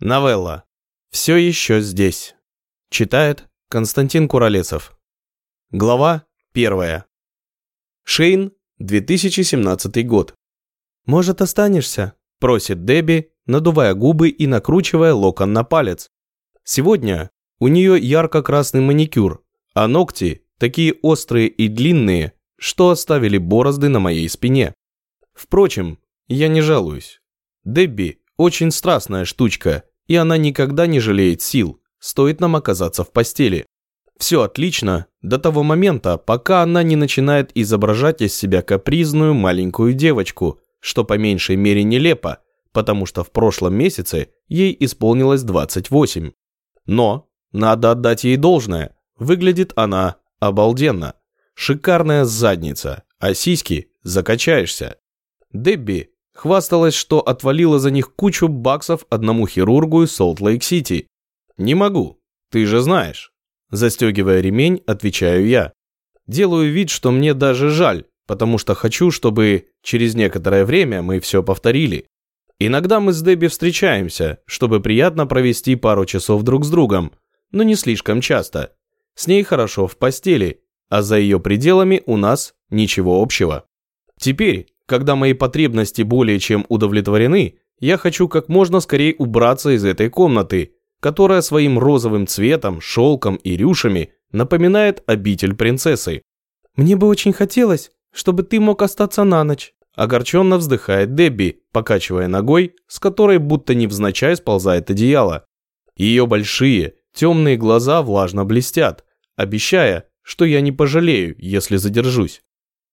Новелла. Все еще здесь. Читает Константин Куролесов. Глава первая. Шейн, 2017 год. «Может, останешься?» – просит Дебби, надувая губы и накручивая локон на палец. Сегодня у нее ярко-красный маникюр, а ногти такие острые и длинные, что оставили борозды на моей спине. Впрочем, я не жалуюсь. Дебби очень страстная штучка, и она никогда не жалеет сил, стоит нам оказаться в постели. Все отлично до того момента, пока она не начинает изображать из себя капризную маленькую девочку, что по меньшей мере нелепо, потому что в прошлом месяце ей исполнилось 28. Но, надо отдать ей должное, выглядит она обалденно. Шикарная задница, а сиськи закачаешься. Дебби Хвасталась, что отвалила за них кучу баксов одному хирургу из Солт-Лейк-Сити. «Не могу, ты же знаешь». Застегивая ремень, отвечаю я. Делаю вид, что мне даже жаль, потому что хочу, чтобы через некоторое время мы все повторили. Иногда мы с Дебби встречаемся, чтобы приятно провести пару часов друг с другом, но не слишком часто. С ней хорошо в постели, а за ее пределами у нас ничего общего. Теперь, когда мои потребности более чем удовлетворены, я хочу как можно скорее убраться из этой комнаты, которая своим розовым цветом, шелком и рюшами напоминает обитель принцессы. «Мне бы очень хотелось, чтобы ты мог остаться на ночь», огорченно вздыхает Дебби, покачивая ногой, с которой будто невзначай сползает одеяло. Ее большие, темные глаза влажно блестят, обещая, что я не пожалею, если задержусь.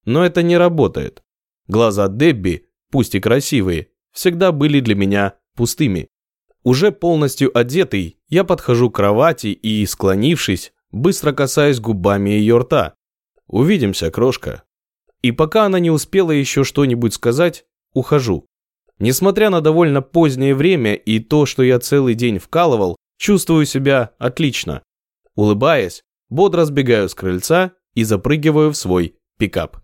Но это не работает. Глаза Дебби, пусть и красивые, всегда были для меня пустыми. Уже полностью одетый, я подхожу к кровати и, склонившись, быстро касаюсь губами ее рта. «Увидимся, крошка». И пока она не успела еще что-нибудь сказать, ухожу. Несмотря на довольно позднее время и то, что я целый день вкалывал, чувствую себя отлично. Улыбаясь, бодро сбегаю с крыльца и запрыгиваю в свой пикап.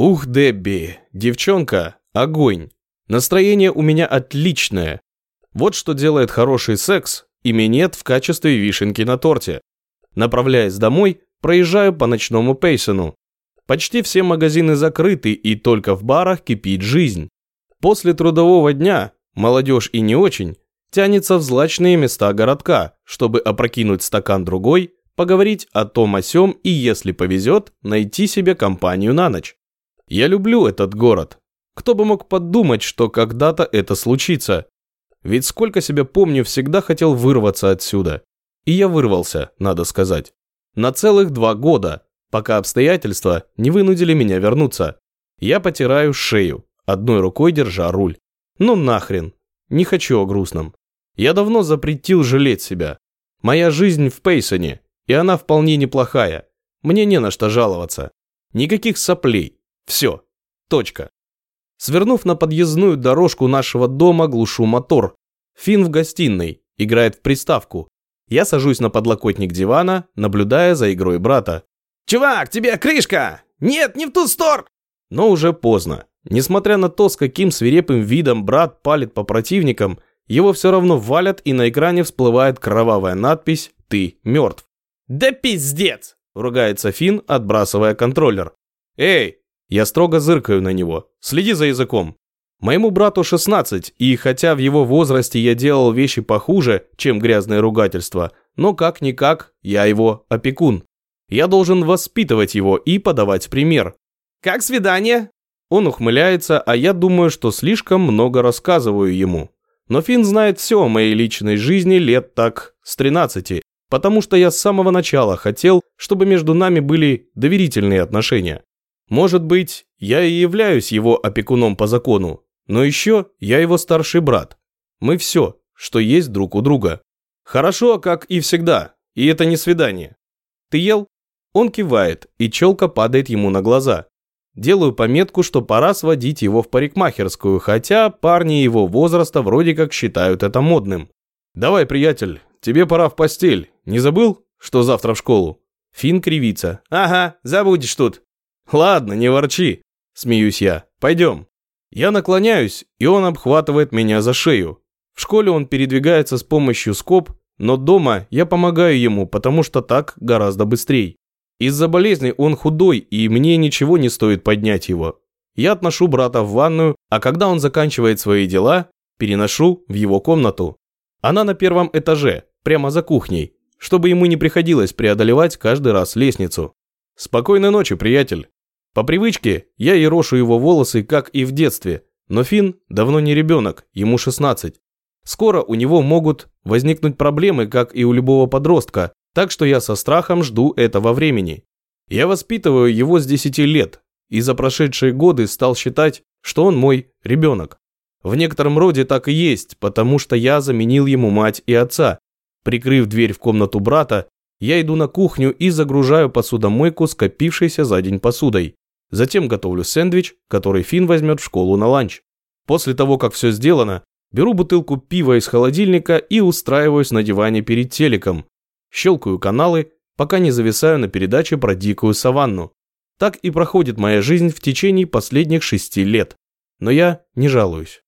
Ух, Дебби, девчонка, огонь. Настроение у меня отличное. Вот что делает хороший секс и минет в качестве вишенки на торте. Направляясь домой, проезжаю по ночному Пейсону. Почти все магазины закрыты и только в барах кипит жизнь. После трудового дня молодежь и не очень тянется в злачные места городка, чтобы опрокинуть стакан другой, поговорить о том о сём и, если повезет, найти себе компанию на ночь. Я люблю этот город. Кто бы мог подумать, что когда-то это случится? Ведь сколько себя помню, всегда хотел вырваться отсюда. И я вырвался, надо сказать. На целых два года, пока обстоятельства не вынудили меня вернуться. Я потираю шею, одной рукой держа руль. Ну нахрен, не хочу о грустном. Я давно запретил жалеть себя. Моя жизнь в Пейсоне, и она вполне неплохая. Мне не на что жаловаться. Никаких соплей, все. Точка. Свернув на подъездную дорожку нашего дома, глушу мотор. Фин в гостиной, играет в приставку. Я сажусь на подлокотник дивана, наблюдая за игрой брата. «Чувак, тебе крышка! Нет, не в ту сторону!» Но уже поздно. Несмотря на то, с каким свирепым видом брат палит по противникам, его все равно валят и на экране всплывает кровавая надпись «Ты мертв». «Да пиздец!» – ругается Фин, отбрасывая контроллер. «Эй, я строго зыркаю на него. Следи за языком. Моему брату 16, и хотя в его возрасте я делал вещи похуже, чем грязное ругательство, но как-никак я его опекун. Я должен воспитывать его и подавать пример. «Как свидание?» Он ухмыляется, а я думаю, что слишком много рассказываю ему. Но Финн знает все о моей личной жизни лет так с 13, потому что я с самого начала хотел, чтобы между нами были доверительные отношения. Может быть, я и являюсь его опекуном по закону, но еще я его старший брат. Мы все, что есть друг у друга. Хорошо, как и всегда, и это не свидание. Ты ел? Он кивает, и челка падает ему на глаза. Делаю пометку, что пора сводить его в парикмахерскую, хотя парни его возраста вроде как считают это модным. «Давай, приятель, тебе пора в постель. Не забыл, что завтра в школу?» Фин кривится. «Ага, забудешь тут. «Ладно, не ворчи», – смеюсь я. «Пойдем». Я наклоняюсь, и он обхватывает меня за шею. В школе он передвигается с помощью скоб, но дома я помогаю ему, потому что так гораздо быстрее. Из-за болезни он худой, и мне ничего не стоит поднять его. Я отношу брата в ванную, а когда он заканчивает свои дела, переношу в его комнату. Она на первом этаже, прямо за кухней, чтобы ему не приходилось преодолевать каждый раз лестницу. Спокойной ночи, приятель. По привычке я ерошу его волосы, как и в детстве, но Финн давно не ребенок, ему 16. Скоро у него могут возникнуть проблемы, как и у любого подростка, так что я со страхом жду этого времени. Я воспитываю его с 10 лет, и за прошедшие годы стал считать, что он мой ребенок. В некотором роде так и есть, потому что я заменил ему мать и отца. Прикрыв дверь в комнату брата, я иду на кухню и загружаю посудомойку, скопившейся за день посудой. Затем готовлю сэндвич, который Финн возьмет в школу на ланч. После того, как все сделано, Беру бутылку пива из холодильника и устраиваюсь на диване перед телеком. Щелкаю каналы, пока не зависаю на передаче про дикую саванну. Так и проходит моя жизнь в течение последних шести лет. Но я не жалуюсь.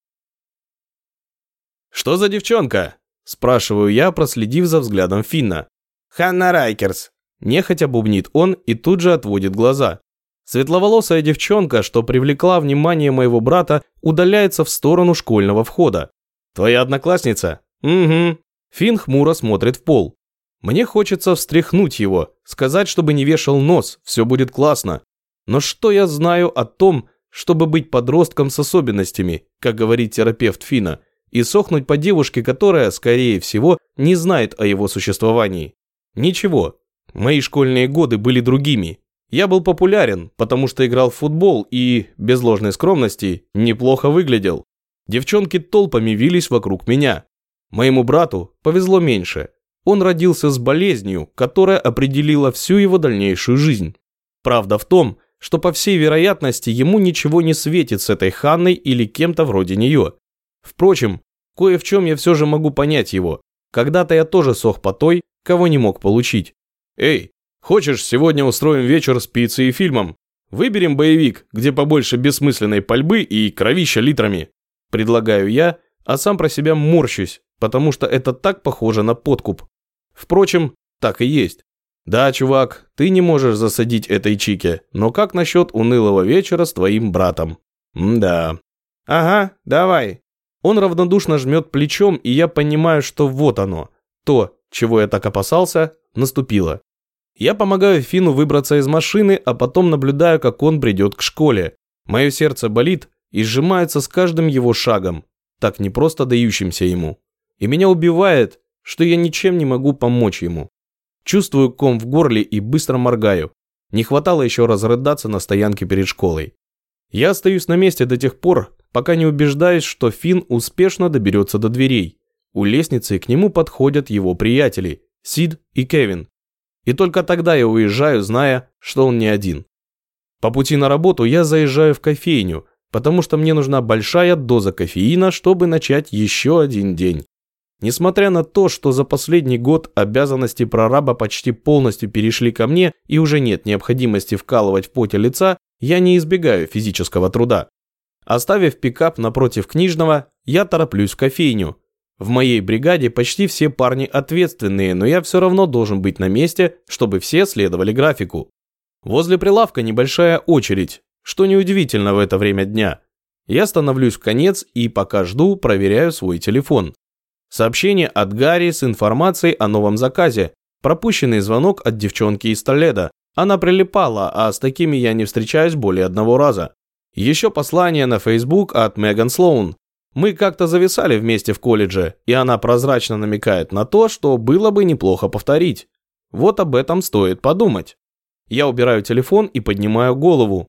«Что за девчонка?» – спрашиваю я, проследив за взглядом Финна. «Ханна Райкерс», – нехотя бубнит он и тут же отводит глаза. Светловолосая девчонка, что привлекла внимание моего брата, удаляется в сторону школьного входа. «Твоя одноклассница?» «Угу». Финн хмуро смотрит в пол. Мне хочется встряхнуть его, сказать, чтобы не вешал нос, все будет классно. Но что я знаю о том, чтобы быть подростком с особенностями, как говорит терапевт Фина, и сохнуть по девушке, которая, скорее всего, не знает о его существовании? Ничего. Мои школьные годы были другими. Я был популярен, потому что играл в футбол и, без ложной скромности, неплохо выглядел. Девчонки толпами вились вокруг меня. Моему брату повезло меньше. Он родился с болезнью, которая определила всю его дальнейшую жизнь. Правда в том, что по всей вероятности ему ничего не светит с этой Ханной или кем-то вроде нее. Впрочем, кое в чем я все же могу понять его. Когда-то я тоже сох по той, кого не мог получить. Эй, Хочешь, сегодня устроим вечер с пиццей и фильмом? Выберем боевик, где побольше бессмысленной пальбы и кровища литрами. Предлагаю я, а сам про себя морщусь, потому что это так похоже на подкуп. Впрочем, так и есть. Да, чувак, ты не можешь засадить этой чике, но как насчет унылого вечера с твоим братом? да. Ага, давай. Он равнодушно жмет плечом, и я понимаю, что вот оно. То, чего я так опасался, наступило. Я помогаю Фину выбраться из машины, а потом наблюдаю, как он бредет к школе. Мое сердце болит и сжимается с каждым его шагом, так не просто дающимся ему. И меня убивает, что я ничем не могу помочь ему. Чувствую ком в горле и быстро моргаю. Не хватало еще разрыдаться на стоянке перед школой. Я остаюсь на месте до тех пор, пока не убеждаюсь, что Фин успешно доберется до дверей. У лестницы к нему подходят его приятели, Сид и Кевин. И только тогда я уезжаю, зная, что он не один. По пути на работу я заезжаю в кофейню, потому что мне нужна большая доза кофеина, чтобы начать еще один день. Несмотря на то, что за последний год обязанности прораба почти полностью перешли ко мне и уже нет необходимости вкалывать в поте лица, я не избегаю физического труда. Оставив пикап напротив книжного, я тороплюсь в кофейню, в моей бригаде почти все парни ответственные, но я все равно должен быть на месте, чтобы все следовали графику. Возле прилавка небольшая очередь, что неудивительно в это время дня. Я становлюсь в конец и пока жду, проверяю свой телефон. Сообщение от Гарри с информацией о новом заказе. Пропущенный звонок от девчонки из Толеда. Она прилипала, а с такими я не встречаюсь более одного раза. Еще послание на Facebook от Меган Слоун. Мы как-то зависали вместе в колледже, и она прозрачно намекает на то, что было бы неплохо повторить. Вот об этом стоит подумать. Я убираю телефон и поднимаю голову.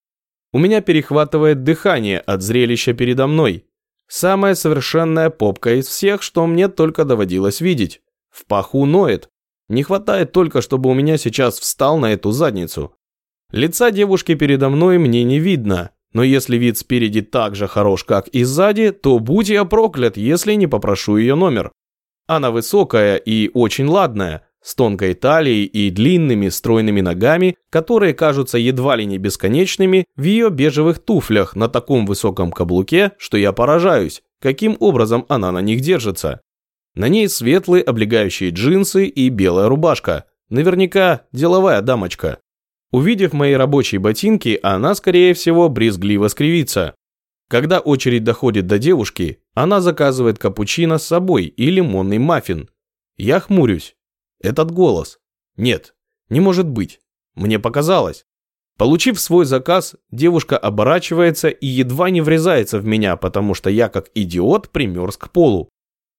У меня перехватывает дыхание от зрелища передо мной. Самая совершенная попка из всех, что мне только доводилось видеть. В паху ноет. Не хватает только, чтобы у меня сейчас встал на эту задницу. Лица девушки передо мной мне не видно, но если вид спереди так же хорош, как и сзади, то будь я проклят, если не попрошу ее номер. Она высокая и очень ладная, с тонкой талией и длинными стройными ногами, которые кажутся едва ли не бесконечными в ее бежевых туфлях на таком высоком каблуке, что я поражаюсь, каким образом она на них держится. На ней светлые облегающие джинсы и белая рубашка. Наверняка деловая дамочка. Увидев мои рабочие ботинки, она, скорее всего, брезгливо скривится. Когда очередь доходит до девушки, она заказывает капучино с собой и лимонный маффин. Я хмурюсь. Этот голос. Нет, не может быть. Мне показалось. Получив свой заказ, девушка оборачивается и едва не врезается в меня, потому что я как идиот примерз к полу.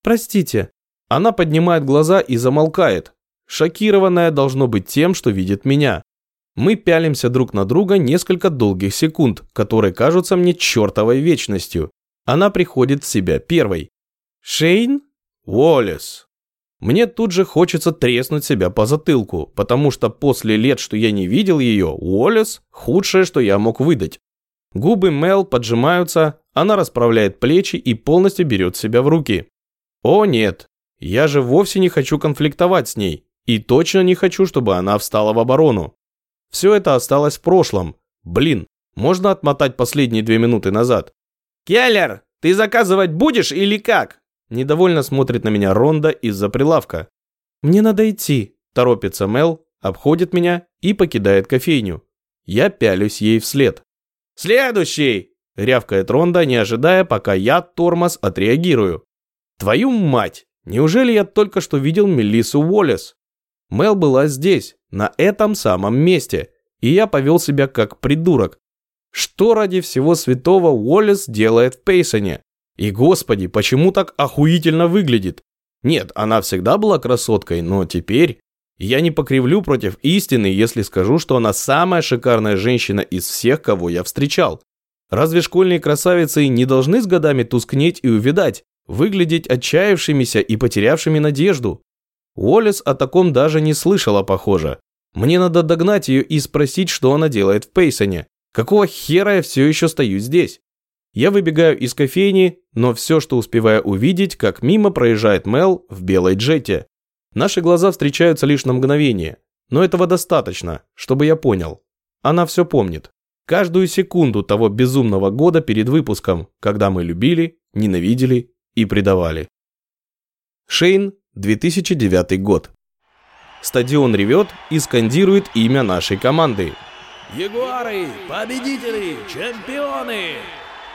«Простите». Она поднимает глаза и замолкает. Шокированная должно быть тем, что видит меня. Мы пялимся друг на друга несколько долгих секунд, которые кажутся мне чертовой вечностью. Она приходит в себя первой. «Шейн?» «Уоллес». Мне тут же хочется треснуть себя по затылку, потому что после лет, что я не видел ее, Уоллес – худшее, что я мог выдать. Губы Мел поджимаются, она расправляет плечи и полностью берет себя в руки. О нет, я же вовсе не хочу конфликтовать с ней, и точно не хочу, чтобы она встала в оборону. Все это осталось в прошлом. Блин, можно отмотать последние две минуты назад. «Келлер, ты заказывать будешь или как?» Недовольно смотрит на меня Ронда из-за прилавка. «Мне надо идти», – торопится Мел, обходит меня и покидает кофейню. Я пялюсь ей вслед. «Следующий!» – рявкает Ронда, не ожидая, пока я, тормоз, отреагирую. «Твою мать! Неужели я только что видел Мелиссу Уоллес?» Мел была здесь, на этом самом месте, и я повел себя как придурок. Что ради всего святого Уоллес делает в Пейсоне? И господи, почему так охуительно выглядит? Нет, она всегда была красоткой, но теперь... Я не покривлю против истины, если скажу, что она самая шикарная женщина из всех, кого я встречал. Разве школьные красавицы не должны с годами тускнеть и увядать, выглядеть отчаявшимися и потерявшими надежду? Уоллес о таком даже не слышала, похоже. Мне надо догнать ее и спросить, что она делает в Пейсоне. Какого хера я все еще стою здесь? Я выбегаю из кофейни, но все, что успеваю увидеть, как мимо проезжает Мел в белой джете. Наши глаза встречаются лишь на мгновение, но этого достаточно, чтобы я понял. Она все помнит. Каждую секунду того безумного года перед выпуском, когда мы любили, ненавидели и предавали. Шейн, 2009 год. Стадион ревет и скандирует имя нашей команды. Ягуары, победители, чемпионы!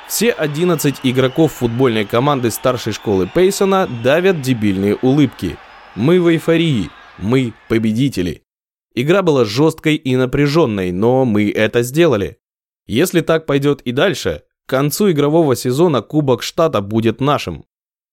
Все 11 игроков футбольной команды старшей школы Пейсона давят дебильные улыбки. Мы в эйфории. Мы победители. Игра была жесткой и напряженной, но мы это сделали. Если так пойдет и дальше, к концу игрового сезона Кубок Штата будет нашим.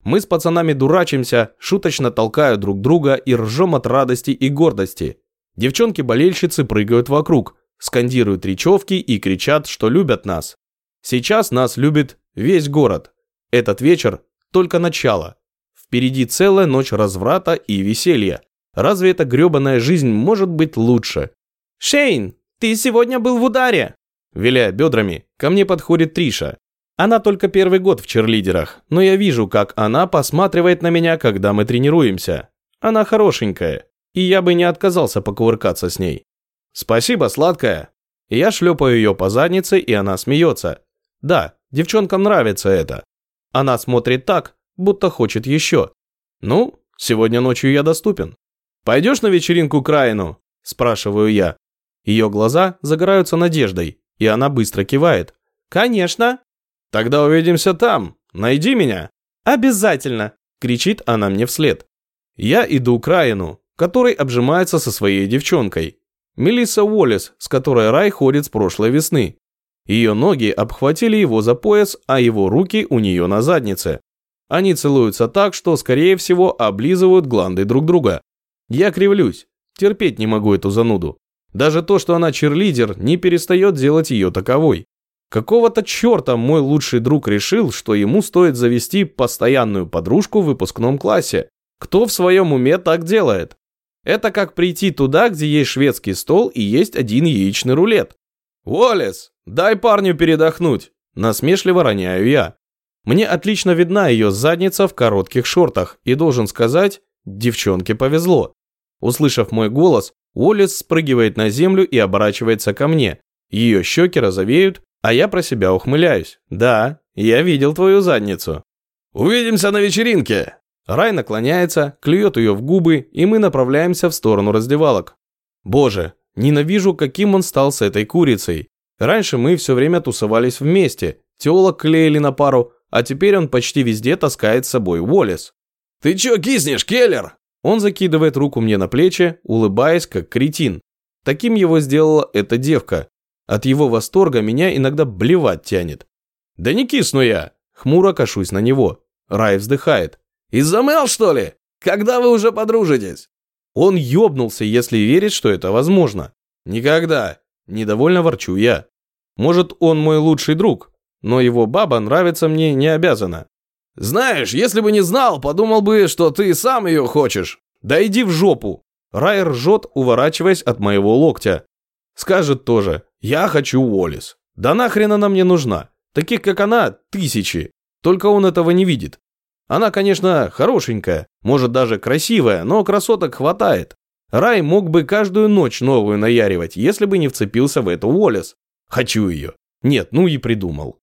Мы с пацанами дурачимся, шуточно толкая друг друга и ржем от радости и гордости. Девчонки-болельщицы прыгают вокруг, скандируют речевки и кричат, что любят нас. Сейчас нас любит весь город. Этот вечер только начало. Впереди целая ночь разврата и веселья. Разве эта грёбаная жизнь может быть лучше? «Шейн, ты сегодня был в ударе!» Виляя бедрами, ко мне подходит Триша. Она только первый год в черлидерах, но я вижу, как она посматривает на меня, когда мы тренируемся. Она хорошенькая, и я бы не отказался покувыркаться с ней. «Спасибо, сладкая!» Я шлепаю ее по заднице, и она смеется. Да, девчонкам нравится это. Она смотрит так, будто хочет еще. Ну, сегодня ночью я доступен. Пойдешь на вечеринку к Райну? Спрашиваю я. Ее глаза загораются надеждой, и она быстро кивает. Конечно. Тогда увидимся там. Найди меня. Обязательно, кричит она мне вслед. Я иду к Райну, который обжимается со своей девчонкой. Мелисса Уоллес, с которой Рай ходит с прошлой весны. Ее ноги обхватили его за пояс, а его руки у нее на заднице. Они целуются так, что, скорее всего, облизывают гланды друг друга. Я кривлюсь. Терпеть не могу эту зануду. Даже то, что она черлидер, не перестает делать ее таковой. Какого-то черта мой лучший друг решил, что ему стоит завести постоянную подружку в выпускном классе. Кто в своем уме так делает? Это как прийти туда, где есть шведский стол и есть один яичный рулет. «Уоллес, дай парню передохнуть!» Насмешливо роняю я. Мне отлично видна ее задница в коротких шортах, и должен сказать, девчонке повезло. Услышав мой голос, Уоллес спрыгивает на землю и оборачивается ко мне. Ее щеки розовеют, а я про себя ухмыляюсь. Да, я видел твою задницу. Увидимся на вечеринке!» Рай наклоняется, клюет ее в губы, и мы направляемся в сторону раздевалок. Боже, ненавижу, каким он стал с этой курицей. Раньше мы все время тусовались вместе, телок клеили на пару, а теперь он почти везде таскает с собой Уоллес. «Ты чё киснешь, Келлер?» Он закидывает руку мне на плечи, улыбаясь, как кретин. Таким его сделала эта девка. От его восторга меня иногда блевать тянет. «Да не кисну я!» Хмуро кашусь на него. Рай вздыхает. «Из-за Мел, что ли? Когда вы уже подружитесь?» Он ёбнулся, если верить, что это возможно. «Никогда!» Недовольно ворчу я. «Может, он мой лучший друг, но его баба нравится мне не обязана. «Знаешь, если бы не знал, подумал бы, что ты сам ее хочешь. Да иди в жопу!» Рай ржет, уворачиваясь от моего локтя. Скажет тоже, я хочу Уоллес. Да нахрен она мне нужна? Таких, как она, тысячи. Только он этого не видит. Она, конечно, хорошенькая, может даже красивая, но красоток хватает. Рай мог бы каждую ночь новую наяривать, если бы не вцепился в эту Уоллес. Хочу ее. Нет, ну и придумал.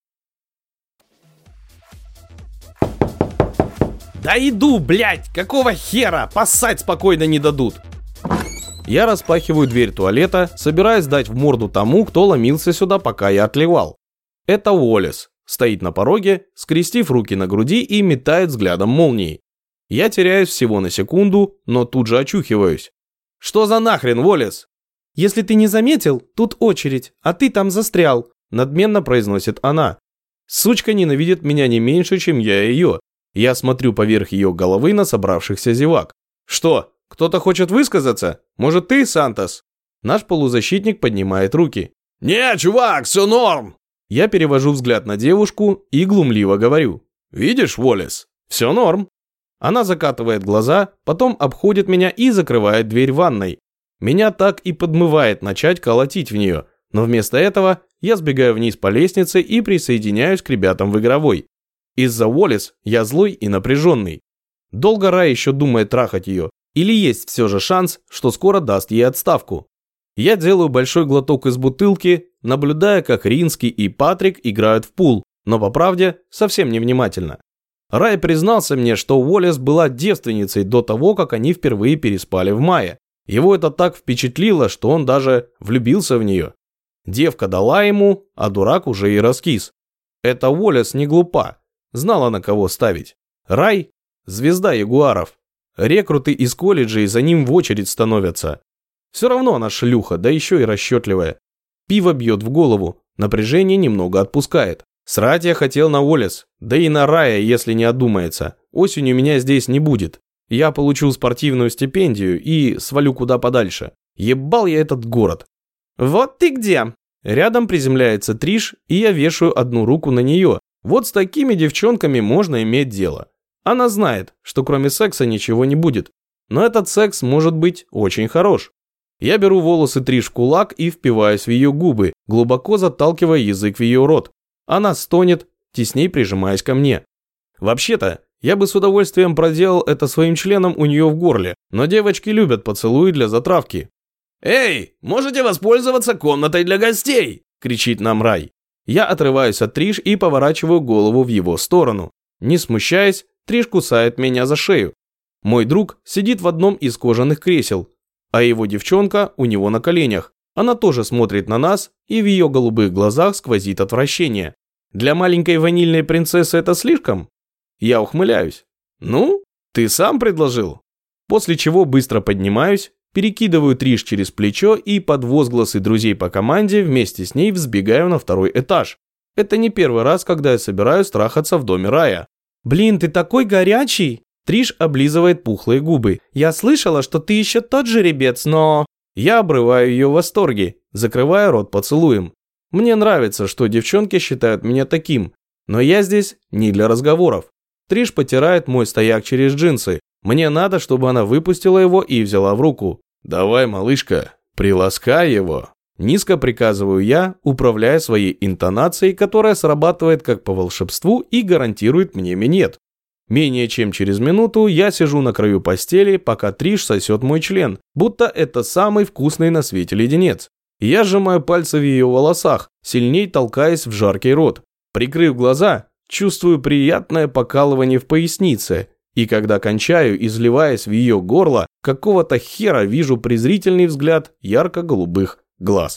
Да иду, блядь, какого хера, поссать спокойно не дадут. Я распахиваю дверь туалета, собираясь дать в морду тому, кто ломился сюда, пока я отливал. Это Уоллес. Стоит на пороге, скрестив руки на груди и метает взглядом молнии. Я теряюсь всего на секунду, но тут же очухиваюсь. «Что за нахрен, Уоллес?» «Если ты не заметил, тут очередь, а ты там застрял», надменно произносит она. Сучка ненавидит меня не меньше, чем я ее, я смотрю поверх ее головы на собравшихся зевак. «Что, кто-то хочет высказаться? Может ты, Сантос?» Наш полузащитник поднимает руки. «Не, чувак, все норм!» Я перевожу взгляд на девушку и глумливо говорю. «Видишь, Уоллес, все норм». Она закатывает глаза, потом обходит меня и закрывает дверь ванной. Меня так и подмывает начать колотить в нее, но вместо этого я сбегаю вниз по лестнице и присоединяюсь к ребятам в игровой. Из-за Уоллес я злой и напряженный. Долго Рай еще думает трахать ее, или есть все же шанс, что скоро даст ей отставку. Я делаю большой глоток из бутылки, наблюдая, как Ринский и Патрик играют в пул, но по правде совсем невнимательно. Рай признался мне, что Уоллес была девственницей до того, как они впервые переспали в мае. Его это так впечатлило, что он даже влюбился в нее. Девка дала ему, а дурак уже и раскис. Эта Уоллес не глупа, Знала, на кого ставить. Рай – звезда ягуаров. Рекруты из колледжей за ним в очередь становятся. Все равно она шлюха, да еще и расчетливая. Пиво бьет в голову, напряжение немного отпускает. Срать я хотел на Олес, да и на Рая, если не одумается. Осенью меня здесь не будет. Я получу спортивную стипендию и свалю куда подальше. Ебал я этот город. Вот ты где? Рядом приземляется Триш, и я вешаю одну руку на нее, вот с такими девчонками можно иметь дело. Она знает, что кроме секса ничего не будет. Но этот секс может быть очень хорош. Я беру волосы Триш в кулак и впиваюсь в ее губы, глубоко заталкивая язык в ее рот. Она стонет, тесней прижимаясь ко мне. Вообще-то, я бы с удовольствием проделал это своим членом у нее в горле, но девочки любят поцелуи для затравки. «Эй, можете воспользоваться комнатой для гостей!» – кричит нам Рай. Я отрываюсь от Триш и поворачиваю голову в его сторону. Не смущаясь, Триш кусает меня за шею. Мой друг сидит в одном из кожаных кресел, а его девчонка у него на коленях. Она тоже смотрит на нас, и в ее голубых глазах сквозит отвращение. Для маленькой ванильной принцессы это слишком? Я ухмыляюсь. Ну, ты сам предложил. После чего быстро поднимаюсь, Перекидываю Триш через плечо и под возгласы друзей по команде вместе с ней взбегаю на второй этаж. Это не первый раз, когда я собираюсь трахаться в доме рая. «Блин, ты такой горячий!» Триш облизывает пухлые губы. «Я слышала, что ты еще тот жеребец, но...» Я обрываю ее в восторге, закрывая рот поцелуем. Мне нравится, что девчонки считают меня таким, но я здесь не для разговоров. Триш потирает мой стояк через джинсы, мне надо, чтобы она выпустила его и взяла в руку. «Давай, малышка, приласкай его». Низко приказываю я, управляя своей интонацией, которая срабатывает как по волшебству и гарантирует мне минет. Менее чем через минуту я сижу на краю постели, пока Триш сосет мой член, будто это самый вкусный на свете леденец. Я сжимаю пальцы в ее волосах, сильней толкаясь в жаркий рот. Прикрыв глаза, чувствую приятное покалывание в пояснице, и когда кончаю, изливаясь в ее горло, какого-то хера вижу презрительный взгляд ярко-голубых глаз.